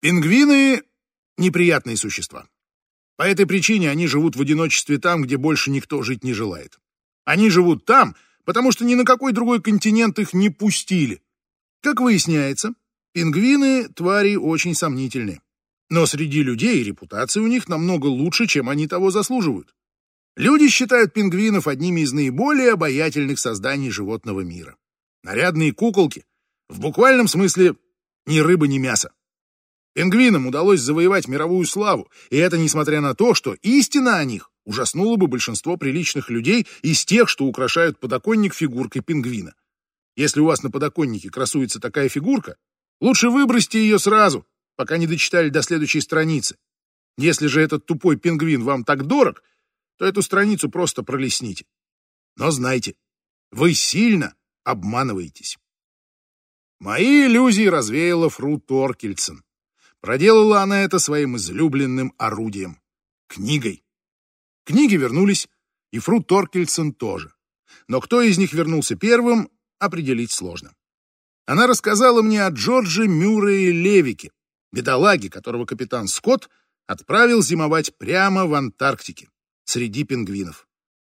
Пингвины — неприятные существа. По этой причине они живут в одиночестве там, где больше никто жить не желает. Они живут там, потому что ни на какой другой континент их не пустили. Как выясняется, пингвины — твари очень сомнительные. Но среди людей репутация у них намного лучше, чем они того заслуживают. Люди считают пингвинов одними из наиболее обаятельных созданий животного мира. Нарядные куколки, в буквальном смысле ни рыба, ни мясо. Пингвинам удалось завоевать мировую славу, и это несмотря на то, что истина о них ужаснула бы большинство приличных людей из тех, что украшают подоконник фигуркой пингвина. Если у вас на подоконнике красуется такая фигурка, лучше выбросьте ее сразу, пока не дочитали до следующей страницы. Если же этот тупой пингвин вам так дорог, то эту страницу просто пролесните. Но знайте, вы сильно обманываетесь. Мои иллюзии развеяла Фру Торкельсон. Проделала она это своим излюбленным орудием — книгой. Книги вернулись, и Фру Торкельсон тоже. Но кто из них вернулся первым, определить сложно. Она рассказала мне о Джордже Мюррее Левике, бедолаге, которого капитан Скотт отправил зимовать прямо в Антарктике, среди пингвинов.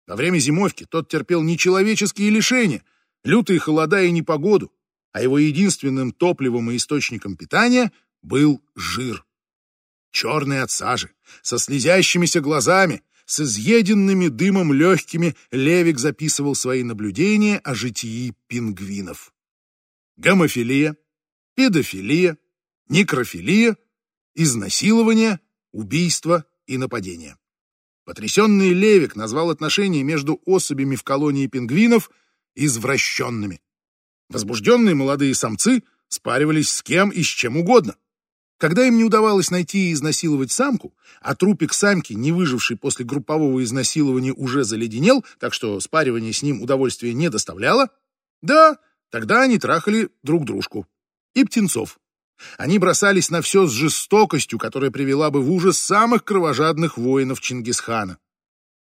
Во время зимовки тот терпел нечеловеческие лишения, лютые холода и непогоду, а его единственным топливом и источником питания был жир. Черный от сажи, со слезящимися глазами, с изъеденными дымом легкими, Левик записывал свои наблюдения о житии пингвинов. Гомофилия, педофилия, некрофилия, изнасилование, убийство и нападение. Потрясенный Левик назвал отношения между особями в колонии пингвинов извращенными. Возбужденные молодые самцы спаривались с кем и с чем угодно. Когда им не удавалось найти и изнасиловать самку, а трупик самки, не выживший после группового изнасилования, уже заледенел, так что спаривание с ним удовольствия не доставляло, да, тогда они трахали друг дружку. И птенцов. Они бросались на все с жестокостью, которая привела бы в ужас самых кровожадных воинов Чингисхана.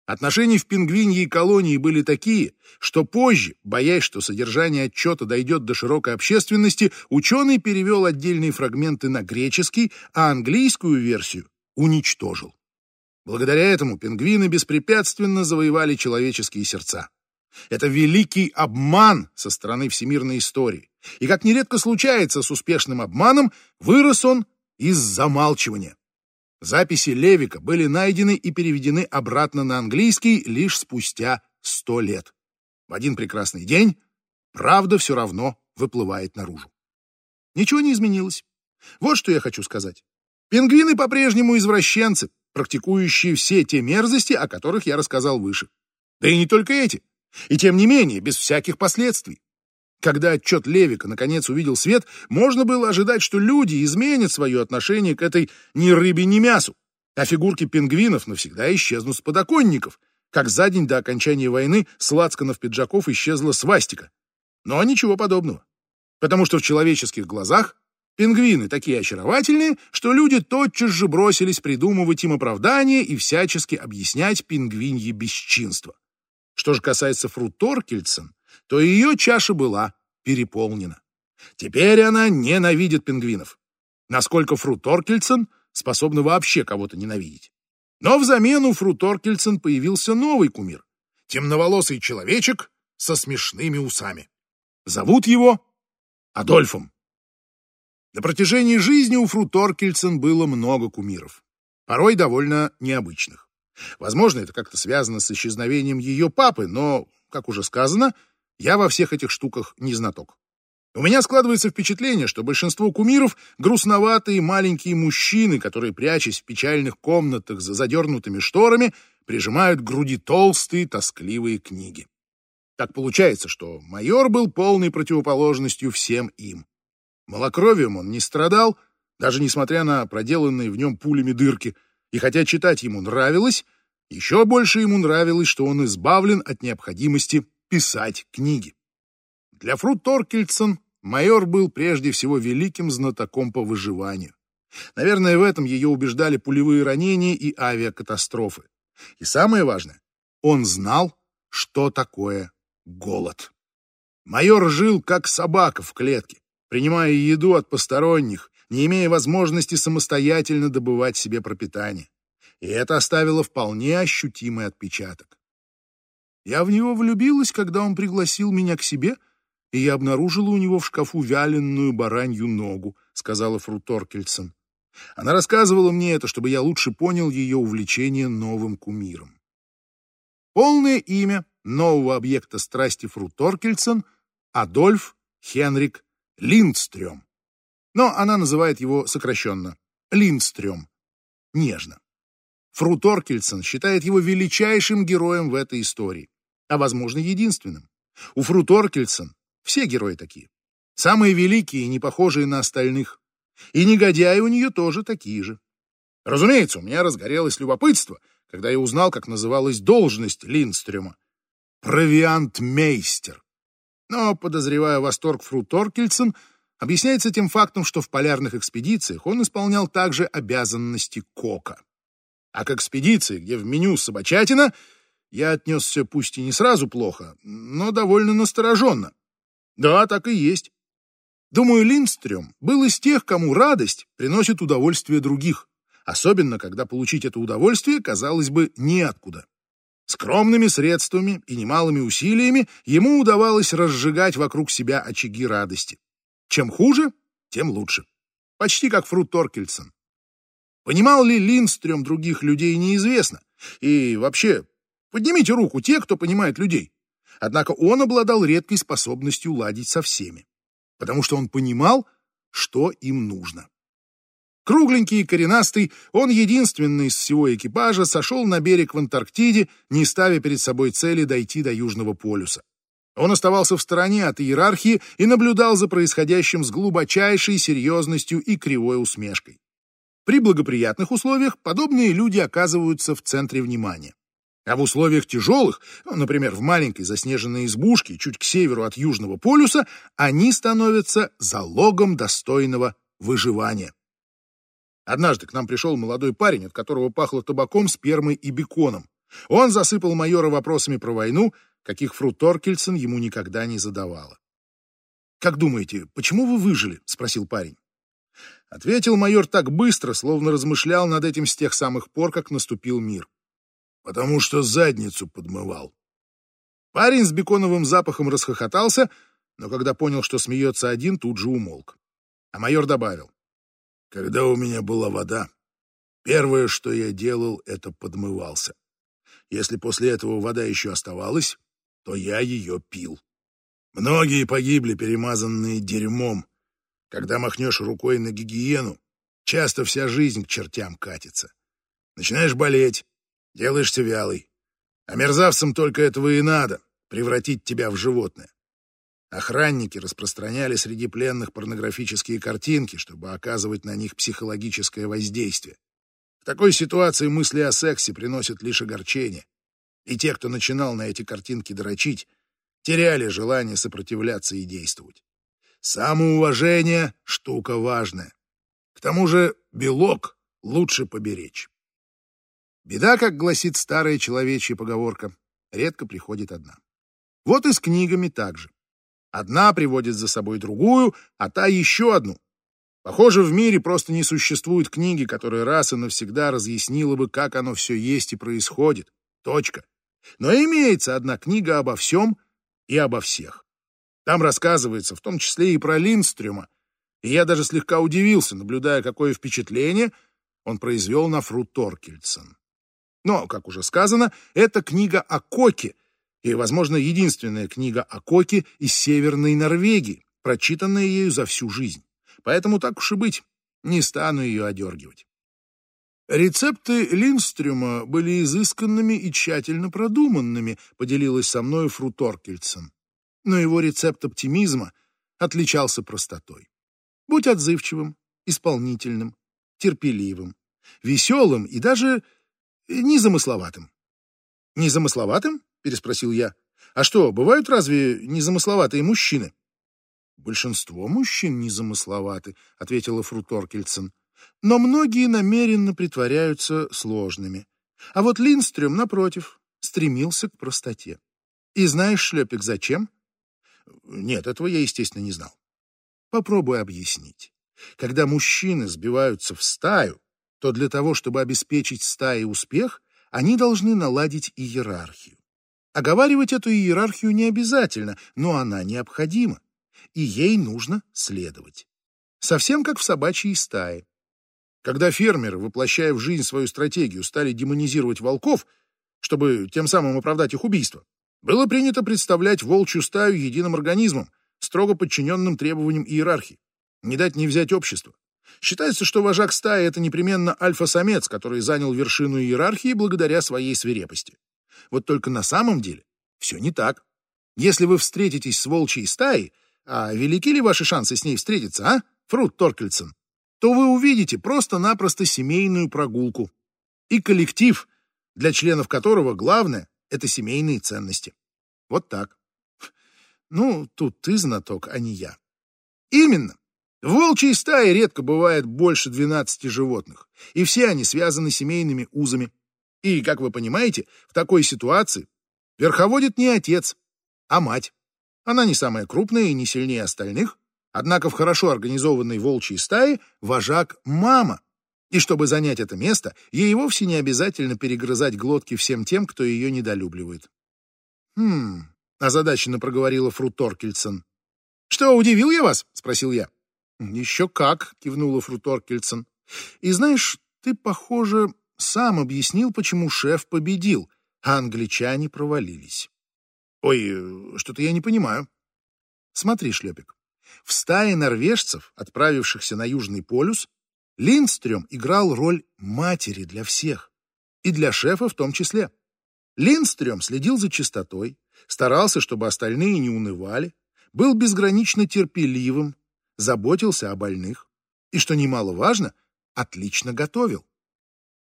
Отношения в пингвиньей колонии были такие, что позже, боясь, что содержание отчета дойдет до широкой общественности, ученый перевел отдельные фрагменты на греческий, а английскую версию уничтожил. Благодаря этому пингвины беспрепятственно завоевали человеческие сердца. Это великий обман со стороны всемирной истории. И, как нередко случается с успешным обманом, вырос он из замалчивания. Записи Левика были найдены и переведены обратно на английский лишь спустя сто лет. В один прекрасный день правда все равно выплывает наружу. Ничего не изменилось. Вот что я хочу сказать. Пингвины по-прежнему извращенцы, практикующие все те мерзости, о которых я рассказал выше. Да и не только эти. И тем не менее, без всяких последствий. Когда отчет Левика наконец увидел свет, можно было ожидать, что люди изменят свое отношение к этой ни рыбе, ни мясу, а фигурки пингвинов навсегда исчезнут с подоконников, как за день до окончания войны с лацканов пиджаков исчезла свастика. Но ничего подобного. Потому что в человеческих глазах пингвины такие очаровательные, что люди тотчас же бросились придумывать им оправдания и всячески объяснять пингвинье бесчинство. Что же касается Фру Торкельсон, то ее чаша была переполнена. Теперь она ненавидит пингвинов. Насколько Фру Торкельсон способна вообще кого-то ненавидеть. Но взамен у Фру Торкельсон появился новый кумир. Темноволосый человечек со смешными усами. Зовут его Адольфом. На протяжении жизни у Фру Торкельсон было много кумиров, порой довольно необычных. Возможно, это как-то связано с исчезновением ее папы, но, как уже сказано, я во всех этих штуках не знаток. У меня складывается впечатление, что большинство кумиров — грустноватые маленькие мужчины, которые, прячась в печальных комнатах за задернутыми шторами, прижимают к груди толстые, тоскливые книги. Так получается, что майор был полной противоположностью всем им. Малокровием он не страдал, даже несмотря на проделанные в нем пулями дырки, и хотя читать ему нравилось, еще больше ему нравилось, что он избавлен от необходимости писать книги. Для Фру Торкельсон майор был прежде всего великим знатоком по выживанию. Наверное, в этом ее убеждали пулевые ранения и авиакатастрофы. И самое важное, он знал, что такое голод. Майор жил как собака в клетке, принимая еду от посторонних, не имея возможности самостоятельно добывать себе пропитание. И это оставило вполне ощутимый отпечаток. Я в него влюбилась, когда он пригласил меня к себе, и я обнаружила у него в шкафу вяленую баранью ногу, сказала Фру Торкельсон. Она рассказывала мне это, чтобы я лучше понял ее увлечение новым кумиром. Полное имя нового объекта страсти Фру Торкельсон — Адольф Хенрик Линдстрём. Но она называет его сокращенно Линдстрём. Нежно. Фру Торкельсон считает его величайшим героем в этой истории, а, возможно, единственным. У Фру Торкельсон все герои такие. Самые великие и не похожие на остальных. И негодяи у нее тоже такие же. Разумеется, у меня разгорелось любопытство, когда я узнал, как называлась должность Линдстрема. Провиантмейстер. Но, подозревая восторг Фру Торкельсон, объясняется тем фактом, что в полярных экспедициях он исполнял также обязанности кока. А к экспедиции, где в меню собачатина, я отнесся пусть и не сразу плохо, но довольно настороженно. Да, так и есть. Думаю, Линдстрём был из тех, кому радость приносит удовольствие других, особенно когда получить это удовольствие, казалось бы, неоткуда. Скромными средствами и немалыми усилиями ему удавалось разжигать вокруг себя очаги радости. Чем хуже, тем лучше. Почти как Фрут Торкельсон. Понимал ли Линдстрём других людей, неизвестно. И вообще, поднимите руку те, кто понимает людей. Однако он обладал редкой способностью ладить со всеми, потому что он понимал, что им нужно. Кругленький и коренастый, он единственный из всего экипажа сошел на берег в Антарктиде, не ставя перед собой цели дойти до Южного полюса. Он оставался в стороне от иерархии и наблюдал за происходящим с глубочайшей серьезностью и кривой усмешкой. При благоприятных условиях подобные люди оказываются в центре внимания. А в условиях тяжелых, ну, например, в маленькой заснеженной избушке чуть к северу от Южного полюса, они становятся залогом достойного выживания. Однажды к нам пришел молодой парень, от которого пахло табаком, спермой и беконом. Он засыпал майора вопросами про войну, каких Фру Торкельсон ему никогда не задавала. «Как думаете, почему вы выжили?» — спросил парень. Ответил майор так быстро, словно размышлял над этим с тех самых пор, как наступил мир. «Потому что задницу подмывал». Парень с беконовым запахом расхохотался, но когда понял, что смеется один, тут же умолк. А майор добавил. «Когда у меня была вода, первое, что я делал, это подмывался. Если после этого вода еще оставалась, то я ее пил. Многие погибли, перемазанные дерьмом, когда махнешь рукой на гигиену, часто вся жизнь к чертям катится. Начинаешь болеть, делаешься вялый. А мерзавцам только этого и надо — превратить тебя в животное. Охранники распространяли среди пленных порнографические картинки, чтобы оказывать на них психологическое воздействие. В такой ситуации мысли о сексе приносят лишь огорчение. И те, кто начинал на эти картинки дрочить, теряли желание сопротивляться и действовать. Самоуважение — штука важная. К тому же белок лучше поберечь. Беда, как гласит старая человечья поговорка, редко приходит одна. Вот и с книгами так же. Одна приводит за собой другую, а та еще одну. Похоже, в мире просто не существует книги, которая раз и навсегда разъяснила бы, как оно все есть и происходит. Точка. Но имеется одна книга обо всем и обо всех. Там рассказывается, в том числе и про Линдстрюма, и я даже слегка удивился, наблюдая, какое впечатление он произвел на Фру Торкельсон. Но, как уже сказано, это книга о Коке, и, возможно, единственная книга о Коке из Северной Норвегии, прочитанная ею за всю жизнь. Поэтому, так уж и быть, не стану ее одергивать. Рецепты Линдстрюма были изысканными и тщательно продуманными, поделилась со мной Фру Торкельсон но его рецепт оптимизма отличался простотой. Будь отзывчивым, исполнительным, терпеливым, веселым и даже незамысловатым. «Незамысловатым?» — переспросил я. «А что, бывают разве незамысловатые мужчины?» «Большинство мужчин незамысловаты», — ответила Фру Торкельсон. «Но многие намеренно притворяются сложными. А вот Линстрюм, напротив, стремился к простоте. И знаешь, Шлепик, зачем? Нет, этого я, естественно, не знал. Попробуй объяснить. Когда мужчины сбиваются в стаю, то для того, чтобы обеспечить стае успех, они должны наладить иерархию. Оговаривать эту иерархию не обязательно, но она необходима, и ей нужно следовать. Совсем как в собачьей стае. Когда фермеры, воплощая в жизнь свою стратегию, стали демонизировать волков, чтобы тем самым оправдать их убийство, было принято представлять волчью стаю единым организмом, строго подчиненным требованиям иерархии. Не дать не взять общество. Считается, что вожак стаи — это непременно альфа-самец, который занял вершину иерархии благодаря своей свирепости. Вот только на самом деле все не так. Если вы встретитесь с волчьей стаей, а велики ли ваши шансы с ней встретиться, а, Фрут Торкельсон, то вы увидите просто-напросто семейную прогулку и коллектив, для членов которого главное — это семейные ценности. Вот так. Ну, тут ты знаток, а не я. Именно. В волчьей стае редко бывает больше 12 животных, и все они связаны семейными узами. И, как вы понимаете, в такой ситуации верховодит не отец, а мать. Она не самая крупная и не сильнее остальных, однако в хорошо организованной волчьей стае вожак — мама. И чтобы занять это место, ей вовсе не обязательно перегрызать глотки всем тем, кто ее недолюбливает. «Хм...» — озадаченно проговорила Фру Торкельсон. «Что, удивил я вас?» — спросил я. «Еще как!» — кивнула Фру Торкельсон. «И знаешь, ты, похоже, сам объяснил, почему шеф победил, а англичане провалились». «Ой, что-то я не понимаю». «Смотри, Шлепик, в стае норвежцев, отправившихся на Южный полюс, Линдстрём играл роль матери для всех, и для шефа в том числе. Линдстрём следил за чистотой, старался, чтобы остальные не унывали, был безгранично терпеливым, заботился о больных и, что немаловажно, отлично готовил.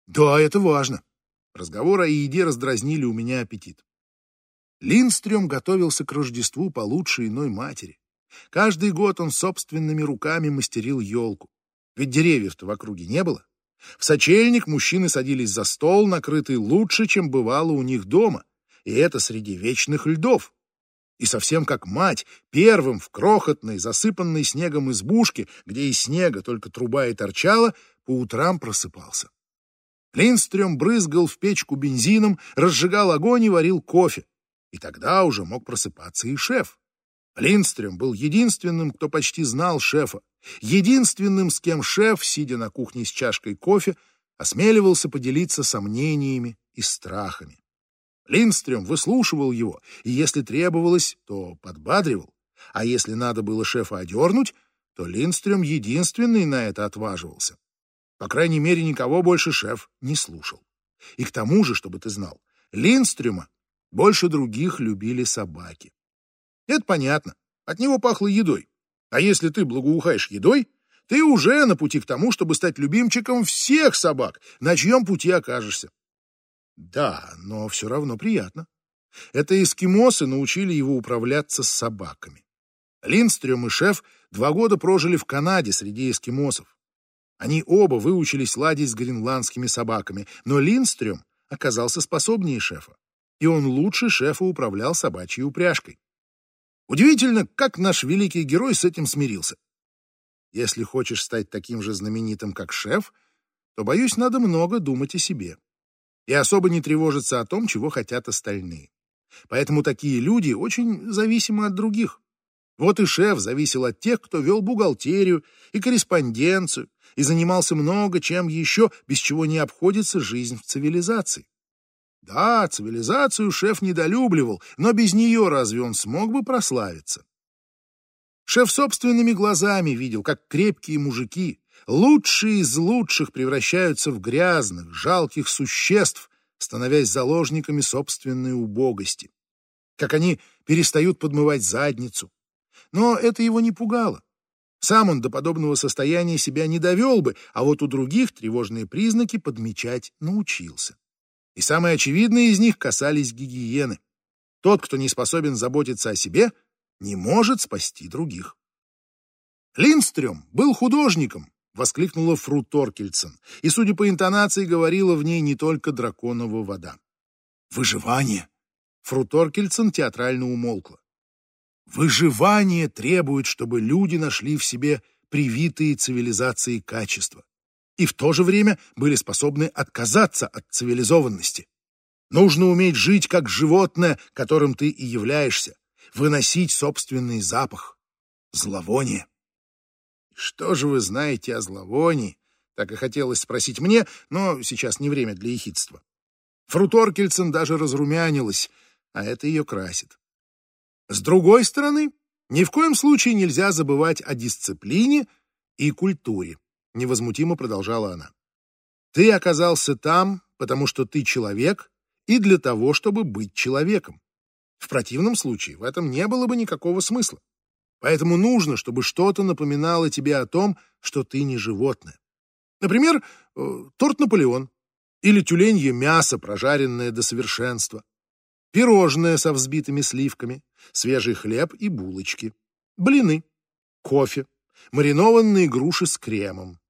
Да, это важно. Разговоры о еде раздразнили у меня аппетит. Линдстрём готовился к Рождеству по лучшей иной матери. Каждый год он собственными руками мастерил елку. Ведь деревьев-то в округе не было. В сочельник мужчины садились за стол, накрытый лучше, чем бывало у них дома. И это среди вечных льдов и совсем как мать, первым в крохотной, засыпанной снегом избушке, где из снега только труба и торчала, по утрам просыпался. Линстрём брызгал в печку бензином, разжигал огонь и варил кофе. И тогда уже мог просыпаться и шеф. Линстрём был единственным, кто почти знал шефа, единственным, с кем шеф, сидя на кухне с чашкой кофе, осмеливался поделиться сомнениями и страхами. Линдстрём выслушивал его, и если требовалось, то подбадривал. А если надо было шефа одернуть, то Линдстрём единственный на это отваживался. По крайней мере, никого больше шеф не слушал. И к тому же, чтобы ты знал, Линдстрёма больше других любили собаки. Это понятно, от него пахло едой. А если ты благоухаешь едой, ты уже на пути к тому, чтобы стать любимчиком всех собак, на чьем пути окажешься. Да, но все равно приятно. Это эскимосы научили его управляться с собаками. Линдстрём и шеф два года прожили в Канаде среди эскимосов. Они оба выучились ладить с гренландскими собаками, но Линдстрём оказался способнее шефа, и он лучше шефа управлял собачьей упряжкой. Удивительно, как наш великий герой с этим смирился. Если хочешь стать таким же знаменитым, как шеф, то, боюсь, надо много думать о себе и особо не тревожиться о том, чего хотят остальные. Поэтому такие люди очень зависимы от других. Вот и шеф зависел от тех, кто вел бухгалтерию и корреспонденцию и занимался много чем еще, без чего не обходится жизнь в цивилизации. Да, цивилизацию шеф недолюбливал, но без нее разве он смог бы прославиться? Шеф собственными глазами видел, как крепкие мужики, Лучшие из лучших превращаются в грязных, жалких существ, становясь заложниками собственной убогости. Как они перестают подмывать задницу. Но это его не пугало. Сам он до подобного состояния себя не довел бы, а вот у других тревожные признаки подмечать научился. И самые очевидные из них касались гигиены. Тот, кто не способен заботиться о себе, не может спасти других. Линдстрём был художником, — воскликнула Фру Торкельсон, и, судя по интонации, говорила в ней не только драконова вода. «Выживание!» Фру Торкельсон театрально умолкла. «Выживание требует, чтобы люди нашли в себе привитые цивилизацией качества, и в то же время были способны отказаться от цивилизованности. Нужно уметь жить как животное, которым ты и являешься, выносить собственный запах, зловоние. Что же вы знаете о зловонии? Так и хотелось спросить мне, но сейчас не время для ехидства. Фру Торкельсон даже разрумянилась, а это ее красит. С другой стороны, ни в коем случае нельзя забывать о дисциплине и культуре, невозмутимо продолжала она. Ты оказался там, потому что ты человек, и для того, чтобы быть человеком. В противном случае в этом не было бы никакого смысла. Поэтому нужно, чтобы что-то напоминало тебе о том, что ты не животное. Например, э, торт Наполеон или тюленье мясо, прожаренное до совершенства, пирожное со взбитыми сливками, свежий хлеб и булочки, блины, кофе, маринованные груши с кремом,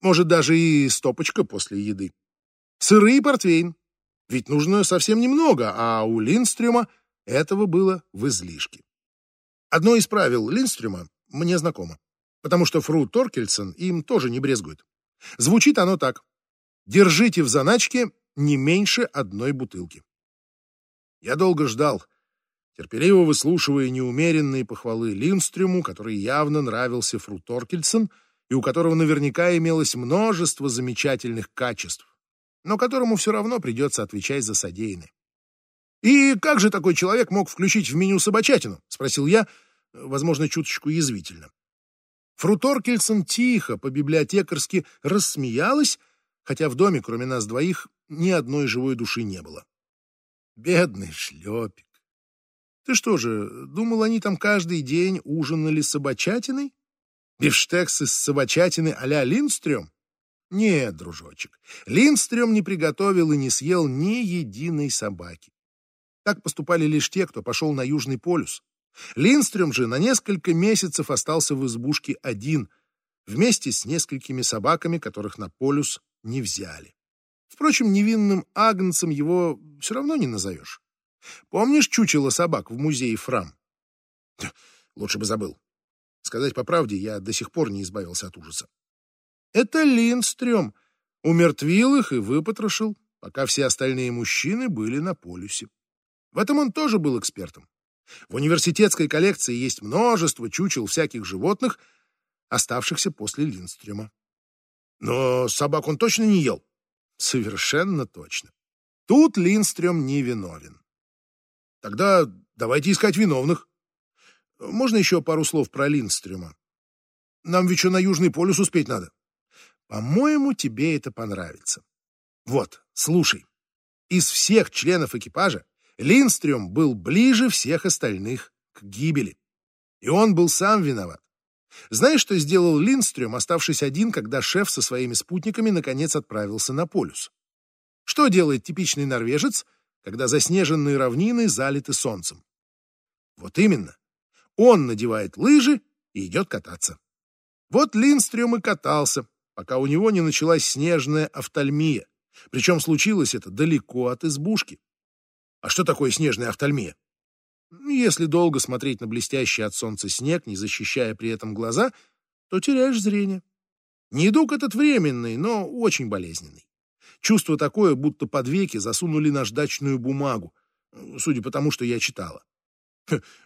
может, даже и стопочка после еды, сыры и портвейн, ведь нужно совсем немного, а у Линдстрюма этого было в излишке. Одно из правил Линдстрюма мне знакомо, потому что Фру Торкельсон им тоже не брезгует. Звучит оно так. Держите в заначке не меньше одной бутылки. Я долго ждал, терпеливо выслушивая неумеренные похвалы Линдстрюму, который явно нравился Фру Торкельсон и у которого наверняка имелось множество замечательных качеств но которому все равно придется отвечать за содеянное. «И как же такой человек мог включить в меню собачатину?» — спросил я, возможно, чуточку язвительно. Фру Торкельсон тихо, по-библиотекарски рассмеялась, хотя в доме, кроме нас двоих, ни одной живой души не было. Бедный шлепик. Ты что же, думал, они там каждый день ужинали собачатиной? Бифштексы с собачатины а-ля Линдстрём? Нет, дружочек, Линдстрём не приготовил и не съел ни единой собаки. Так поступали лишь те, кто пошел на Южный полюс. Линдстрём же на несколько месяцев остался в избушке один, вместе с несколькими собаками, которых на полюс не взяли. Впрочем, невинным агнцем его все равно не назовешь. Помнишь чучело собак в музее Фрам? Лучше бы забыл. Сказать по правде, я до сих пор не избавился от ужаса. Это Линдстрём умертвил их и выпотрошил, пока все остальные мужчины были на полюсе. В этом он тоже был экспертом. В университетской коллекции есть множество чучел всяких животных, оставшихся после Линдстрёма. Но собак он точно не ел? Совершенно точно. Тут Линдстрём не виновен. Тогда давайте искать виновных. Можно еще пару слов про Линдстрёма? Нам ведь еще на Южный полюс успеть надо. По-моему, тебе это понравится. Вот, слушай. Из всех членов экипажа Линстрём был ближе всех остальных к гибели. И он был сам виноват. Знаешь, что сделал Линстрём, оставшись один, когда шеф со своими спутниками наконец отправился на полюс? Что делает типичный норвежец, когда заснеженные равнины залиты солнцем? Вот именно. Он надевает лыжи и идет кататься. Вот Линстрём и катался, пока у него не началась снежная офтальмия. Причем случилось это далеко от избушки. А что такое снежная офтальмия? Если долго смотреть на блестящий от солнца снег, не защищая при этом глаза, то теряешь зрение. Недуг этот временный, но очень болезненный. Чувство такое, будто под веки засунули наждачную бумагу, судя по тому, что я читала.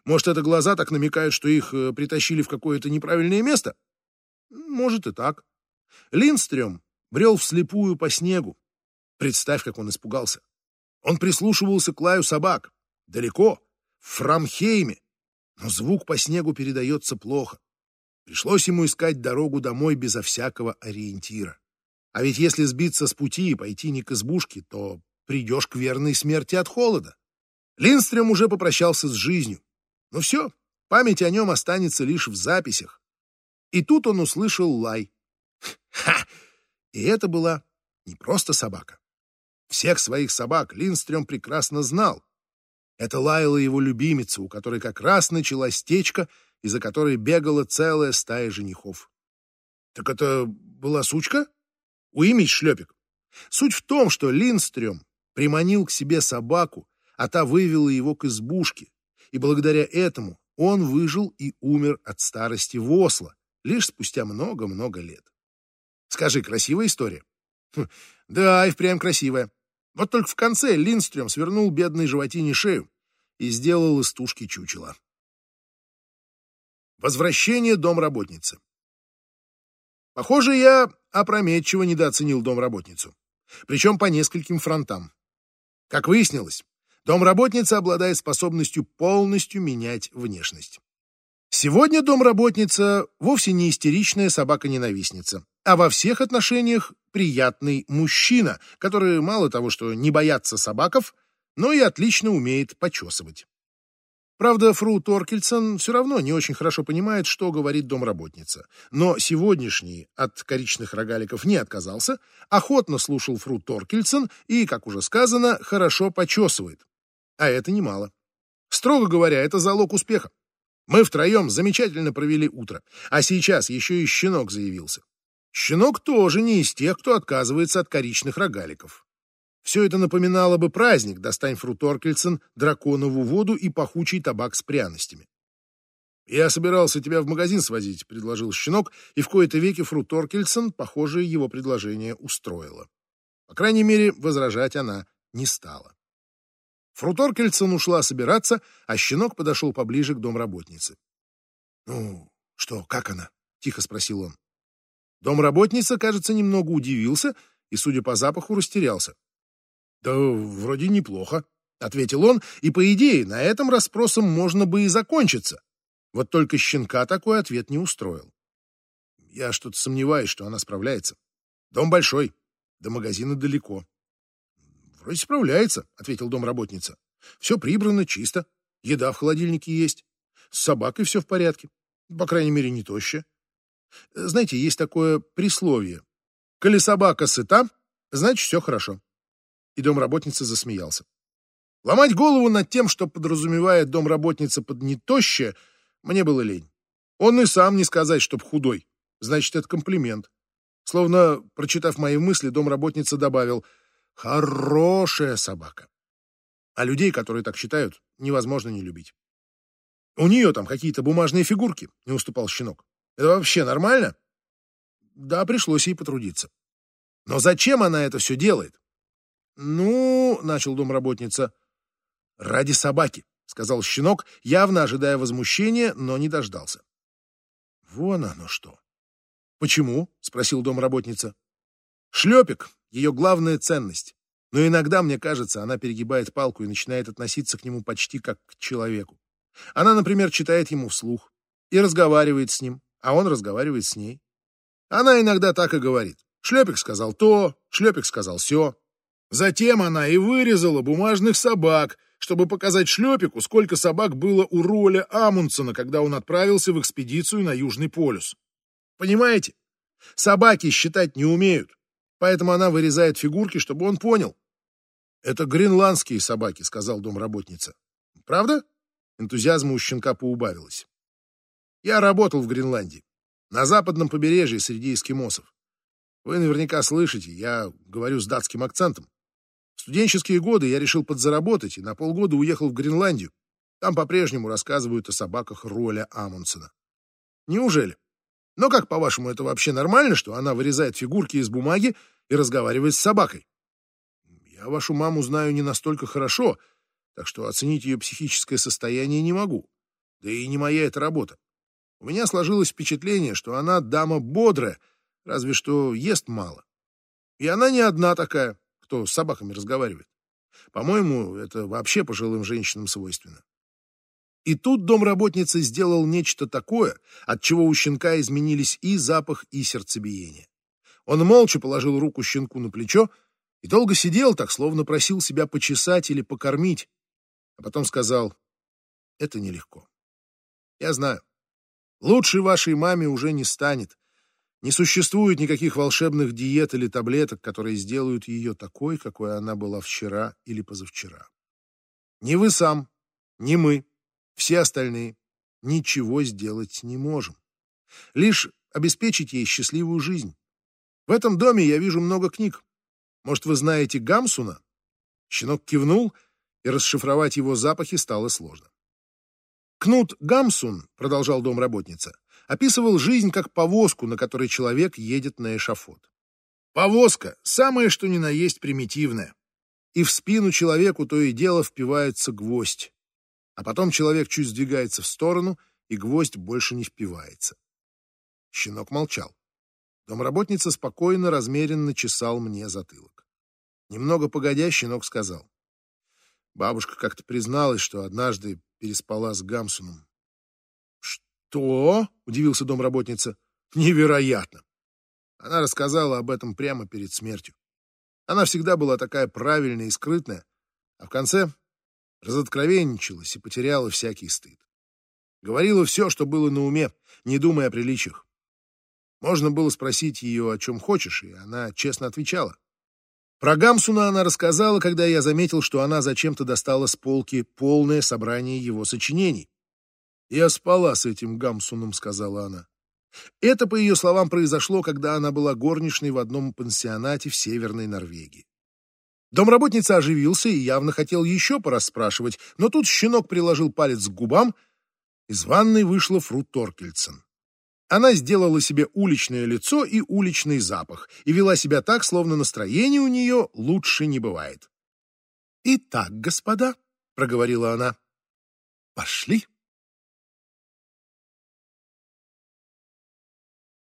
Может, это глаза так намекают, что их э, притащили в какое-то неправильное место? Может и так. Линдстрём брел вслепую по снегу. Представь, как он испугался. Он прислушивался к лаю собак. Далеко, в Фрамхейме. Но звук по снегу передается плохо. Пришлось ему искать дорогу домой безо всякого ориентира. А ведь если сбиться с пути и пойти не к избушке, то придешь к верной смерти от холода. Линстрем уже попрощался с жизнью. Ну все, память о нем останется лишь в записях. И тут он услышал лай. Ха! И это была не просто собака. Всех своих собак Линстрём прекрасно знал. Это лаяла его любимица, у которой как раз началась течка, из-за которой бегала целая стая женихов. Так это была сучка? Уимить шлепик. Суть в том, что Линстрём приманил к себе собаку, а та вывела его к избушке, и благодаря этому он выжил и умер от старости в Осло, лишь спустя много-много лет. Скажи, красивая история? Хм, да, и впрямь красивая. Вот только в конце Линстрём свернул бедной животине шею и сделал из тушки чучела. Возвращение домработницы. Похоже, я опрометчиво недооценил домработницу. Причем по нескольким фронтам. Как выяснилось, домработница обладает способностью полностью менять внешность. Сегодня домработница вовсе не истеричная собака-ненавистница, а во всех отношениях приятный мужчина, который мало того, что не боятся собаков, но и отлично умеет почесывать. Правда, фру Торкельсон все равно не очень хорошо понимает, что говорит домработница. Но сегодняшний от коричных рогаликов не отказался, охотно слушал фру Торкельсон и, как уже сказано, хорошо почесывает. А это немало. Строго говоря, это залог успеха. Мы втроем замечательно провели утро, а сейчас еще и щенок заявился. Щенок тоже не из тех, кто отказывается от коричных рогаликов. Все это напоминало бы праздник «Достань фру Торкельсон», драконову воду и пахучий табак с пряностями. «Я собирался тебя в магазин свозить», — предложил щенок, и в кои-то веки фру Торкельсон, похоже, его предложение устроило. По крайней мере, возражать она не стала. Фру Торкельсон ушла собираться, а щенок подошел поближе к домработнице. «Ну, что, как она?» — тихо спросил он. Домработница, кажется, немного удивился и, судя по запаху, растерялся. «Да вроде неплохо», — ответил он, и, по идее, на этом расспросом можно бы и закончиться. Вот только щенка такой ответ не устроил. Я что-то сомневаюсь, что она справляется. Дом большой, до магазина далеко. Вроде справляется, — ответил домработница. Все прибрано, чисто, еда в холодильнике есть, с собакой все в порядке, по крайней мере, не тощая. Знаете, есть такое присловие. Коли собака сыта, значит, все хорошо и домработница засмеялся. Ломать голову над тем, что подразумевает домработница под нетощее, мне было лень. Он и сам не сказать, чтоб худой. Значит, это комплимент. Словно, прочитав мои мысли, домработница добавил «хорошая собака». А людей, которые так считают, невозможно не любить. У нее там какие-то бумажные фигурки, не уступал щенок. Это вообще нормально? Да, пришлось ей потрудиться. Но зачем она это все делает? «Ну, — начал домработница, — ради собаки», — сказал щенок, явно ожидая возмущения, но не дождался. «Вон оно что!» «Почему?» — спросил домработница. «Шлепик — ее главная ценность, но иногда, мне кажется, она перегибает палку и начинает относиться к нему почти как к человеку. Она, например, читает ему вслух и разговаривает с ним, а он разговаривает с ней. Она иногда так и говорит. Шлепик сказал то, шлепик сказал все. Затем она и вырезала бумажных собак, чтобы показать Шлепику, сколько собак было у Роля Амундсена, когда он отправился в экспедицию на Южный полюс. Понимаете? Собаки считать не умеют, поэтому она вырезает фигурки, чтобы он понял. «Это гренландские собаки», — сказал домработница. «Правда?» Энтузиазма у щенка поубавилось. «Я работал в Гренландии, на западном побережье среди эскимосов. Вы наверняка слышите, я говорю с датским акцентом. В студенческие годы я решил подзаработать и на полгода уехал в Гренландию. Там по-прежнему рассказывают о собаках Роля Амундсена. Неужели? Но как, по-вашему, это вообще нормально, что она вырезает фигурки из бумаги и разговаривает с собакой? Я вашу маму знаю не настолько хорошо, так что оценить ее психическое состояние не могу. Да и не моя эта работа. У меня сложилось впечатление, что она дама бодрая, разве что ест мало. И она не одна такая кто с собаками разговаривает. По-моему, это вообще пожилым женщинам свойственно. И тут домработница сделал нечто такое, от чего у щенка изменились и запах, и сердцебиение. Он молча положил руку щенку на плечо и долго сидел так, словно просил себя почесать или покормить, а потом сказал, это нелегко. Я знаю, лучшей вашей маме уже не станет, не существует никаких волшебных диет или таблеток, которые сделают ее такой, какой она была вчера или позавчера. Ни вы сам, ни мы, все остальные ничего сделать не можем. Лишь обеспечить ей счастливую жизнь. В этом доме я вижу много книг. Может, вы знаете Гамсуна? Щенок кивнул, и расшифровать его запахи стало сложно. Кнут Гамсун, продолжал домработница, описывал жизнь как повозку, на которой человек едет на эшафот. Повозка — самое что ни на есть примитивное. И в спину человеку то и дело впивается гвоздь. А потом человек чуть сдвигается в сторону, и гвоздь больше не впивается. Щенок молчал. Домработница спокойно, размеренно чесал мне затылок. Немного погодя, щенок сказал. Бабушка как-то призналась, что однажды переспала с Гамсуном. «Что?» — удивился домработница. «Невероятно!» Она рассказала об этом прямо перед смертью. Она всегда была такая правильная и скрытная, а в конце разоткровенничалась и потеряла всякий стыд. Говорила все, что было на уме, не думая о приличиях. Можно было спросить ее, о чем хочешь, и она честно отвечала. Про Гамсуна она рассказала, когда я заметил, что она зачем-то достала с полки полное собрание его сочинений. «Я спала с этим Гамсуном», — сказала она. Это, по ее словам, произошло, когда она была горничной в одном пансионате в Северной Норвегии. Домработница оживился и явно хотел еще порасспрашивать, но тут щенок приложил палец к губам, из ванной вышла Фру Торкельсон. Она сделала себе уличное лицо и уличный запах и вела себя так, словно настроение у нее лучше не бывает. «Итак, господа», — проговорила она, — «пошли».